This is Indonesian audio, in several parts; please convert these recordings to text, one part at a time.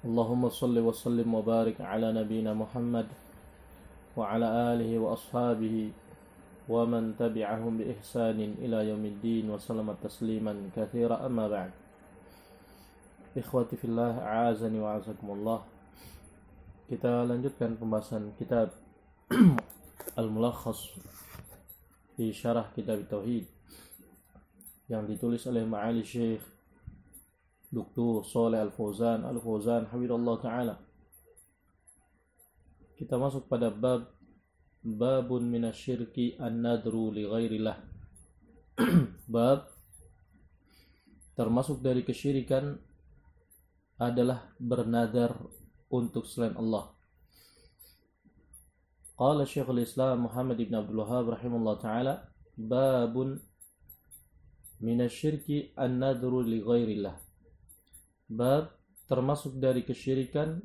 اللهم صل وسلم وبارك على نبينا محمد وعلى آله وأصحابه ومن تبعهم بإحسان إلى يوم الدين وسلم تسليما كثيرا. أما بعد إخوتي في الله عازني وعزكم الله. Kita lanjutkan pembahasan kitab Al-Mulakhas di syarah kitab Tauhid yang ditulis oleh Ma'ali Syekh Dr. Saleh Al-Fauzan Al-Fauzan Hafizallah Ta'ala. Kita masuk pada bab babun minasyirki an-nadru li ghairillah bab termasuk dari kesyirikan adalah bernadar untuk selain Allah. Qala Syekhul Islam Muhammad ibn Abdul Wahab rahimahullah taala babun minasyirki an-nadru li ghairillah Bab termasuk dari kesyirikan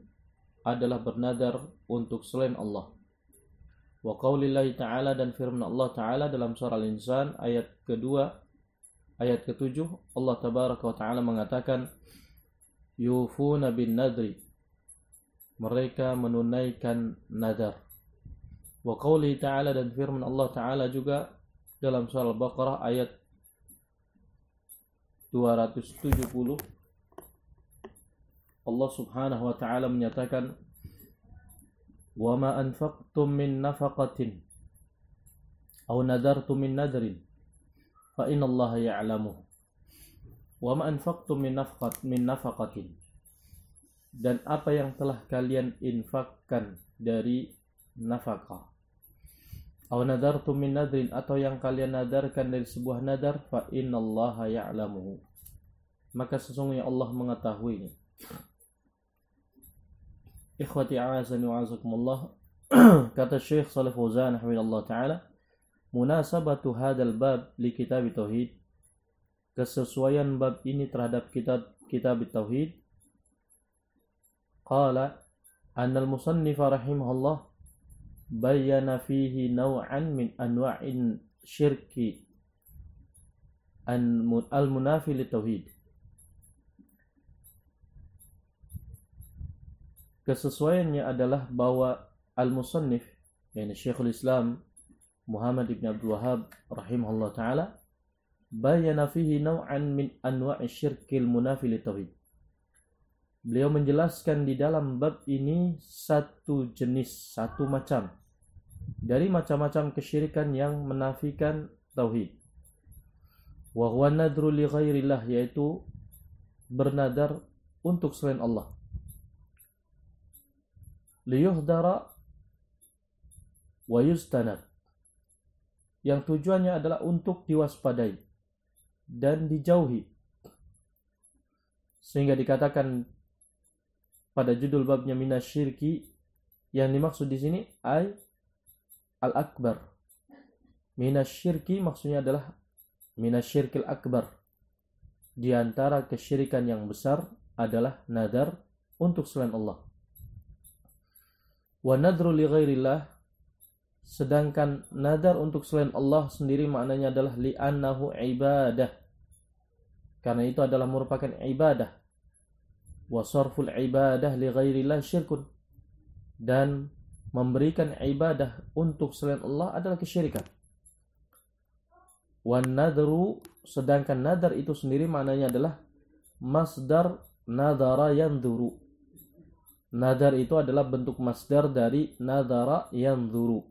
adalah bernadar untuk selain Allah. Wa qaulillahi ta'ala dan firman Allah ta'ala dalam surah Al-Insan ayat kedua ayat ketujuh Allah tabaraka wa ta'ala mengatakan yufuna bin nadri mereka menunaikan nadar. Wa qauli ta'ala dan firman Allah ta'ala juga dalam surah Al-Baqarah ayat 270 Allah Subhanahu wa taala menyatakan wa ma anfaqtum min nafaqatin aw nadartum min nadrin fa inna Allah ya'lamu. Wa ma anfaqtum min nafaqat min nafaqatin. Dan apa yang telah kalian infakkan dari nafkah? Aw nadartum min nadrin atau yang kalian nadarkan dari sebuah nadar fa inna Allah ya'lamuhu maka sesungguhnya Allah mengetahuinya Ikhwati a'azani wa azakumullah kata Syekh Salih Fauzan hafizallahu taala munasabatu hadzal bab li kitab tauhid kesesuaian bab ini terhadap kitab kitab tauhid qala anna al-musannif rahimahullah bayyana fihi naw'an min anwa'in syirki al-munafi li tauhid kesesuaiannya adalah bahwa al-musannif yakni Syekhul Islam Muhammad ibn Abdul Wahab rahimahullah taala bayana fihi naw'an min anwa'i syirkil munafi tauhid. Beliau menjelaskan di dalam bab ini satu jenis, satu macam dari macam-macam kesyirikan yang menafikan tauhid. Wa huwa nadru li ghairillah yaitu bernadar untuk selain Allah liyuhdara wa yustanab yang tujuannya adalah untuk diwaspadai dan dijauhi. Sehingga dikatakan pada judul babnya minasyirki yang dimaksud di sini ay al-akbar. Minasyirki maksudnya adalah minasyirkil akbar. Di antara kesyirikan yang besar adalah nadar untuk selain Allah Wa nadru li ghairillah sedangkan nadar untuk selain Allah sendiri maknanya adalah li annahu ibadah. Karena itu adalah merupakan ibadah. Wa sarful ibadah li ghairillah syirkun. Dan memberikan ibadah untuk selain Allah adalah kesyirikan. Wan nadru sedangkan nadar itu sendiri maknanya adalah masdar nadara yanzuru Nadar itu adalah bentuk masdar dari nadara yang zuru.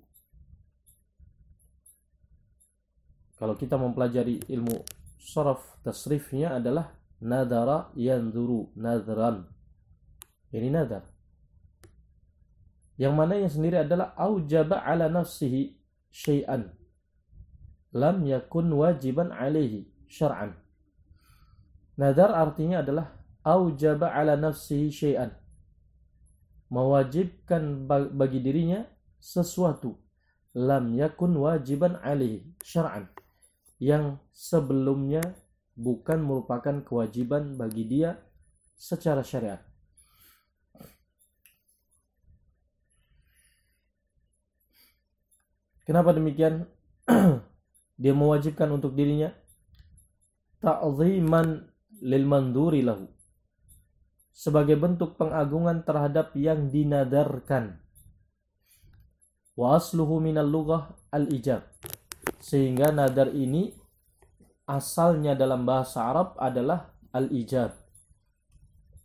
Kalau kita mempelajari ilmu soraf tasrifnya adalah nadara yang zuru, nadran. Ini nadar. Yang mana yang sendiri adalah aujaba ala nafsihi syai'an. Lam yakun wajiban alaihi syar'an. Nadar artinya adalah aujaba ala nafsihi syai'an mewajibkan bagi dirinya sesuatu lam yakun wajiban alaihi syar'an yang sebelumnya bukan merupakan kewajiban bagi dia secara syariat. Kenapa demikian? dia mewajibkan untuk dirinya ta'ziman lil manduri lahu sebagai bentuk pengagungan terhadap yang dinadarkan. Wa asluhu minal lughah al-ijab. Sehingga nadar ini asalnya dalam bahasa Arab adalah al-ijab.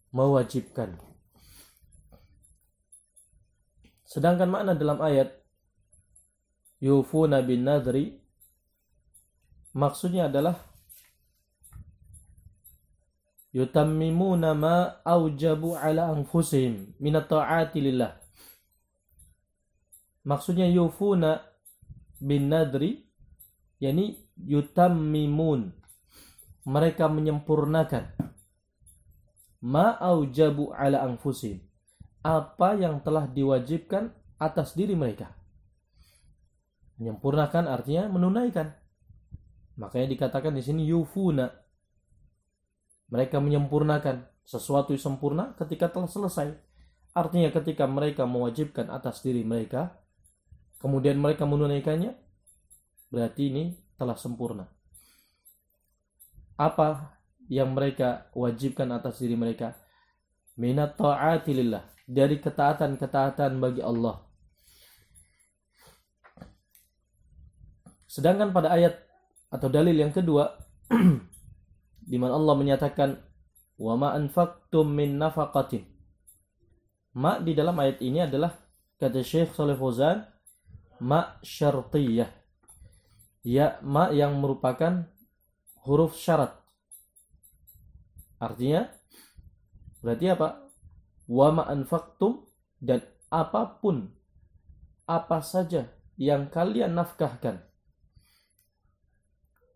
Mewajibkan. Sedangkan makna dalam ayat yufuna bin nadri maksudnya adalah yutammimuna ma aujabu ala anfusihim minat ta'ati lillah. Maksudnya yufuna bin nadri yakni yutammimun mereka menyempurnakan. Ma aujabu ala anfusihim. Apa yang telah diwajibkan atas diri mereka. Menyempurnakan artinya menunaikan. Makanya dikatakan di sini yufuna mereka menyempurnakan sesuatu yang sempurna ketika telah selesai artinya ketika mereka mewajibkan atas diri mereka kemudian mereka menunaikannya, berarti ini telah sempurna. Apa yang mereka wajibkan atas diri mereka? Minat ta'atilillah. Dari ketaatan-ketaatan bagi Allah. Sedangkan pada ayat atau dalil yang kedua di mana Allah menyatakan wa ma anfaqtum min nafaqatin. Ma di dalam ayat ini adalah kata Syekh Saleh Fauzan ma syartiyah. Ya, ma yang merupakan huruf syarat. Artinya berarti apa? Wa ma anfaqtum dan apa pun apa saja yang kalian nafkahkan.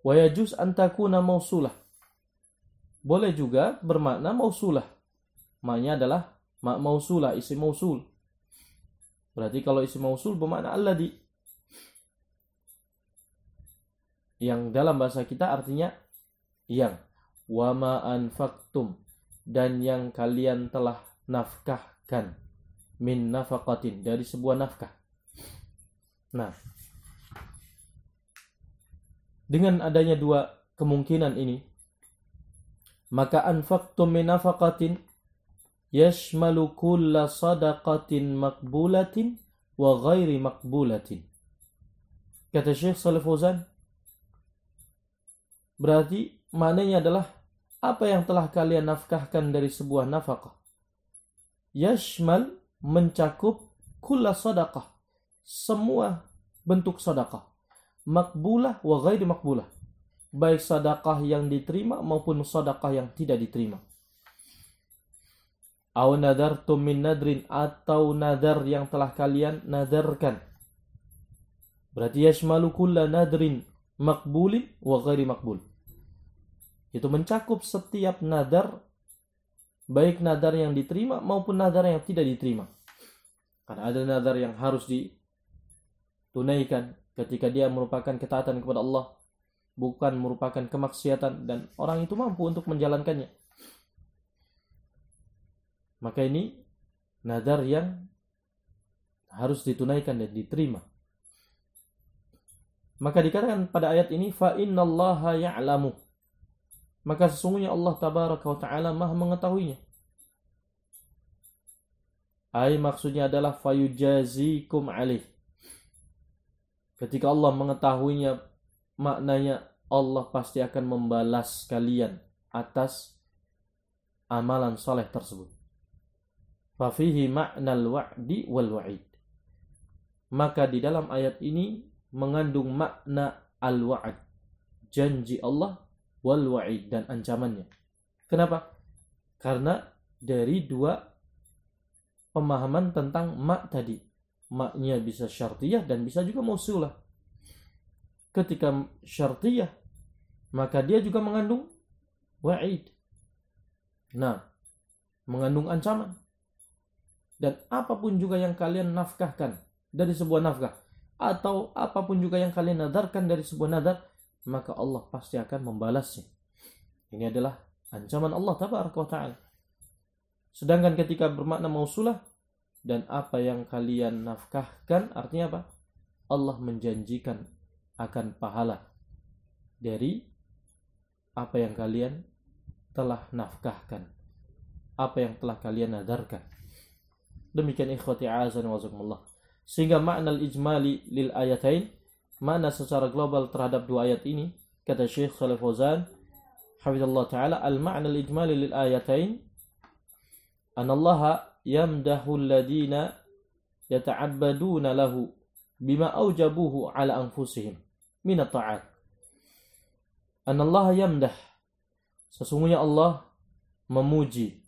Wa yajuz an takuna mausulah. Boleh juga bermakna mausulah. Maknanya adalah ma mausulah, isi mausul. Berarti kalau isim mausul bermakna alladhi. Yang dalam bahasa kita artinya yang. Wama anfaktum. Dan yang kalian telah nafkahkan. Min nafakatin. Dari sebuah nafkah. Nah. Dengan adanya dua kemungkinan ini. Maka anfaktum min nafakatin yashmalu kulla sadaqatin makbulatin wa ghairi makbulatin. Kata Syekh Salih Fauzan, berarti maknanya adalah apa yang telah kalian nafkahkan dari sebuah nafkah. Yashmal mencakup kulla sadaqah, semua bentuk sadaqah. Makbulah wa ghairi makbulah. Baik sadaqah yang diterima maupun sadaqah yang tidak diterima Au nadartum min nadrin atau nadar yang telah kalian nadarkan. Berarti yashmalu kulla nadrin makbulin wa ghairi makbul. Itu mencakup setiap nadar baik nadar yang diterima maupun nadar yang tidak diterima. Karena ada nadar yang harus ditunaikan ketika dia merupakan ketaatan kepada Allah, bukan merupakan kemaksiatan dan orang itu mampu untuk menjalankannya. Maka ini nadar yang harus ditunaikan dan diterima. Maka dikatakan pada ayat ini fa innallaha ya'lamu. Maka sesungguhnya Allah tabaraka wa taala Maha mengetahuinya. Ai maksudnya adalah fayujazikum alaih. Ketika Allah mengetahuinya maknanya Allah pasti akan membalas kalian atas amalan soleh tersebut. Fafihi ma'nal wa'di wal wa'id. Maka di dalam ayat ini mengandung makna al-wa'd. Janji Allah wal wa'id dan ancamannya. Kenapa? Karena dari dua pemahaman tentang mak tadi. Maknya bisa syartiyah dan bisa juga mausulah. Ketika syartiyah, maka dia juga mengandung wa'id. Nah, mengandung ancaman. dan apa pun juga yang kalian nafkahkan dari sebuah nafkah atau apa pun juga yang kalian nadarkan dari sebuah nadar maka Allah pasti akan membalasnya ini adalah ancaman Allah tabaraka wa taala sedangkan ketika bermakna mausulah dan apa yang kalian nafkahkan artinya apa Allah menjanjikan akan pahala dari apa yang kalian telah nafkahkan apa yang telah kalian nadarkan. Demikian ikhwati azan wa sehingga makna ijmali lil ayatain makna secara global terhadap dua ayat ini kata Syekh Saleh Fauzan hafizallahu taala al makna al ijmali lil ayatain an Allah yamdahu alladhina yata'abbaduna lahu bima aujabuhu ala anfusihim min at-ta'at an Allah yamdah Sesungguhnya Allah memuji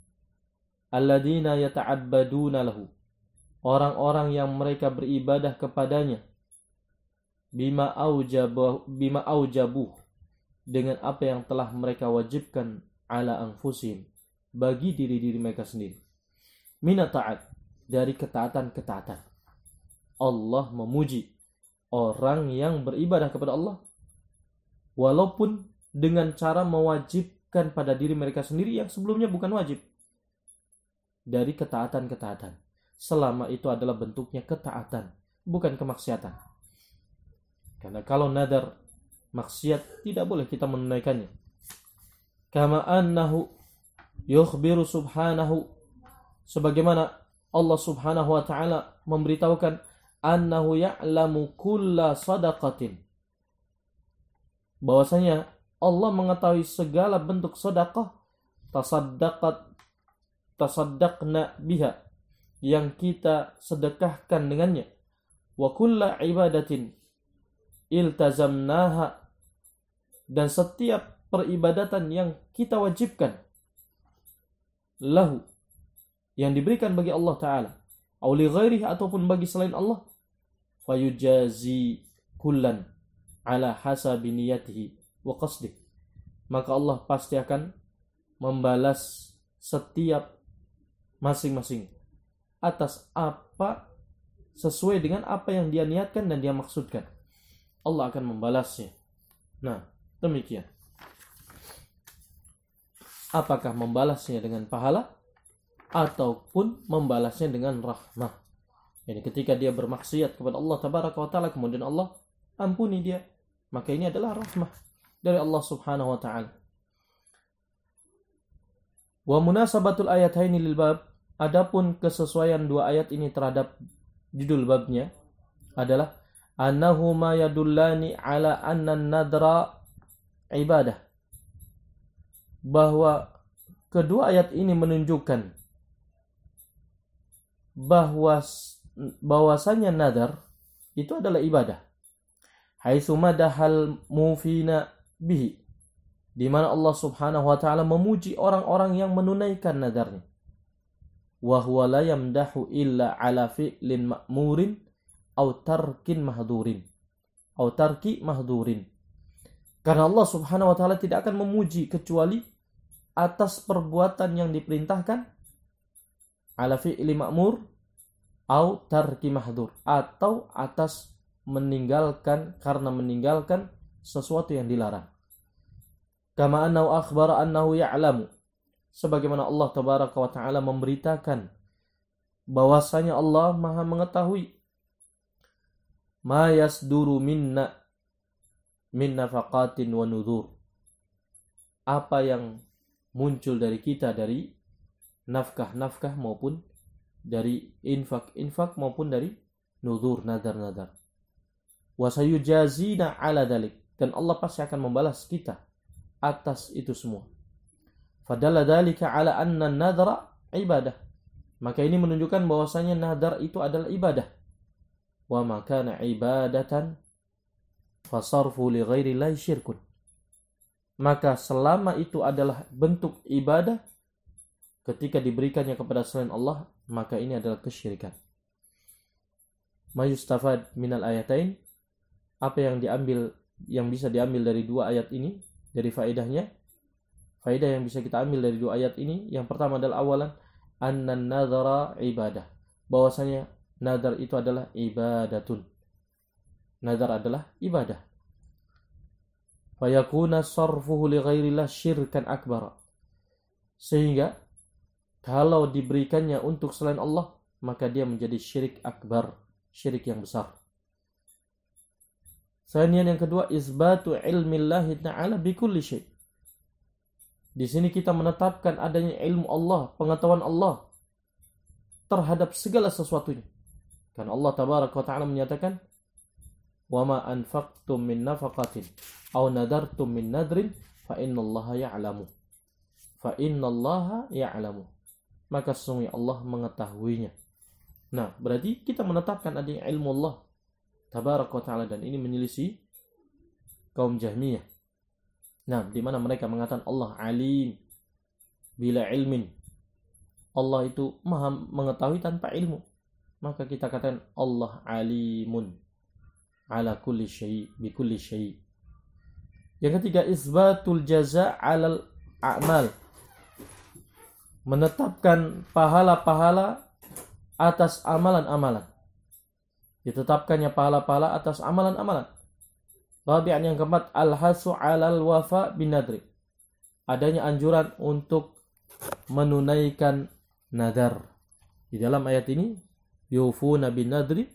alladzina yata'abbaduna lahu. Orang-orang yang mereka beribadah kepadanya bima aujabu bima aujabu dengan apa yang telah mereka wajibkan ala anfusim bagi diri-diri mereka sendiri. Mina ta'at dari ketaatan-ketaatan. Allah memuji orang yang beribadah kepada Allah. Walaupun dengan cara mewajib mewajibkan pada diri mereka sendiri yang sebelumnya bukan wajib. Dari ketaatan-ketaatan. Selama itu adalah bentuknya ketaatan bukan kemaksiatan. Karena kalau nadar maksiat tidak boleh kita menunaikannya. Kama annahu yukhbiru subhanahu sebagaimana Allah Subhanahu wa taala memberitahukan annahu ya'lamu kulla sadaqatin. Bahwasanya Allah mengetahui segala bentuk sedekah tasaddaqat tasaddaqna biha yang kita sedekahkan dengannya. Wa kulla ibadatin iltazamnaha dan setiap peribadatan yang kita wajibkan lahu yang diberikan bagi Allah taala au li ataupun bagi selain Allah fayujazi kullan ala hasabi niyatihi wa qasdih. Maka Allah pasti akan membalas setiap masing-masing atas apa sesuai dengan apa yang dia niatkan dan dia maksudkan. Allah akan membalasnya. Nah, demikian. Apakah membalasnya dengan pahala ataupun membalasnya dengan rahmah? Jadi ketika dia bermaksiat kepada Allah tabaraka wa taala kemudian Allah ampuni dia, maka ini adalah rahmah dari Allah Subhanahu wa taala. Wa munasabatul ayataini lil bab, adapun kesesuaian dua ayat ini terhadap judul babnya adalah annahuma yadullani ala anna nadra ibadah. Bahwa kedua ayat ini menunjukkan bahwa bahwasanya nadar itu adalah ibadah. Haitsu madahal mufina bihi di mana Allah Subhanahu wa taala memuji orang-orang yang menunaikan nadarnya. Wa huwa la yamdahu illa ala fi'lin ma'murin aw tarkin mahdurin. Aw tarki mahdurin. Karena Allah Subhanahu wa taala tidak akan memuji kecuali atas perbuatan yang diperintahkan ala fi'li ma'mur au tarki mahdur atau atas meninggalkan karena meninggalkan sesuatu yang dilarang. Kama annahu akhbara annahu ya'lamu. Sebagaimana Allah tabaraka wa taala memberitakan bahwasanya Allah Maha mengetahui ma yasduru minna min nafaqatin wa nudhur. Apa yang muncul dari kita dari nafkah-nafkah maupun dari infak-infak maupun dari nuzur nadar-nadar. Wasayujazina ala dalik dan Allah pasti akan membalas kita atas itu semua. Fadalla dalika ala anna nadra ibadah. Maka ini menunjukkan bahwasanya nadar itu adalah ibadah. Wa makana ibadatan fasarfu li ghairi syirkun. Maka selama itu adalah bentuk ibadah ketika diberikannya kepada selain Allah, maka ini adalah kesyirikan. Mayustafad minal ayatain apa yang diambil yang bisa diambil dari dua ayat ini dari faedahnya faedah yang bisa kita ambil dari dua ayat ini yang pertama adalah awalan annan nadhara ibadah bahwasanya nadar itu adalah ibadatun. Nadar adalah ibadah. Fayakuna sarfuhu li ghairillah syirkan akbar. Sehingga kalau diberikannya untuk selain Allah, maka dia menjadi syirik akbar, syirik yang besar. Sanian yang kedua, isbatu ilmillahi ta'ala bikulli syai. Di sini kita menetapkan adanya ilmu Allah, pengetahuan Allah terhadap segala sesuatunya. Karena Allah tabaraka ta'ala menyatakan, "Wa ma anfaqtum min nafaqatin aw nadartum min nadrin fa innallaha ya'lamu." Fa innallaha ya'lamu maka sesungguhnya Allah mengetahuinya. Nah, berarti kita menetapkan adanya ilmu Allah tabaraka taala dan ini menyelisih kaum Jahmiyah. Nah, di mana mereka mengatakan Allah alim bila ilmin. Allah itu maha mengetahui tanpa ilmu. Maka kita katakan Allah alimun ala kulli syai bi kulli syai. Yang ketiga isbatul jaza alal a'mal menetapkan pahala-pahala atas amalan-amalan. Ditetapkannya pahala-pahala atas amalan-amalan. Rabi'an yang keempat, al-hasu alal wafa bin nadri. Adanya anjuran untuk menunaikan nadar. Di dalam ayat ini, yufuna bin nadri,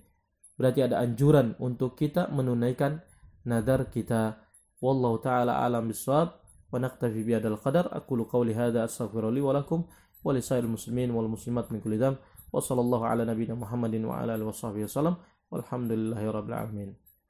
berarti ada anjuran untuk kita menunaikan nadar kita. Wallahu ta'ala alam biswab. ونكتفي بهذا القدر. أقول قولي هذا أستغفر لي ولكم ولسائر المسلمين والمسلمات من كل ذنب. وصلى الله على نبينا محمد وعلى آله وصحبه وسلم. والحمد لله رب العالمين.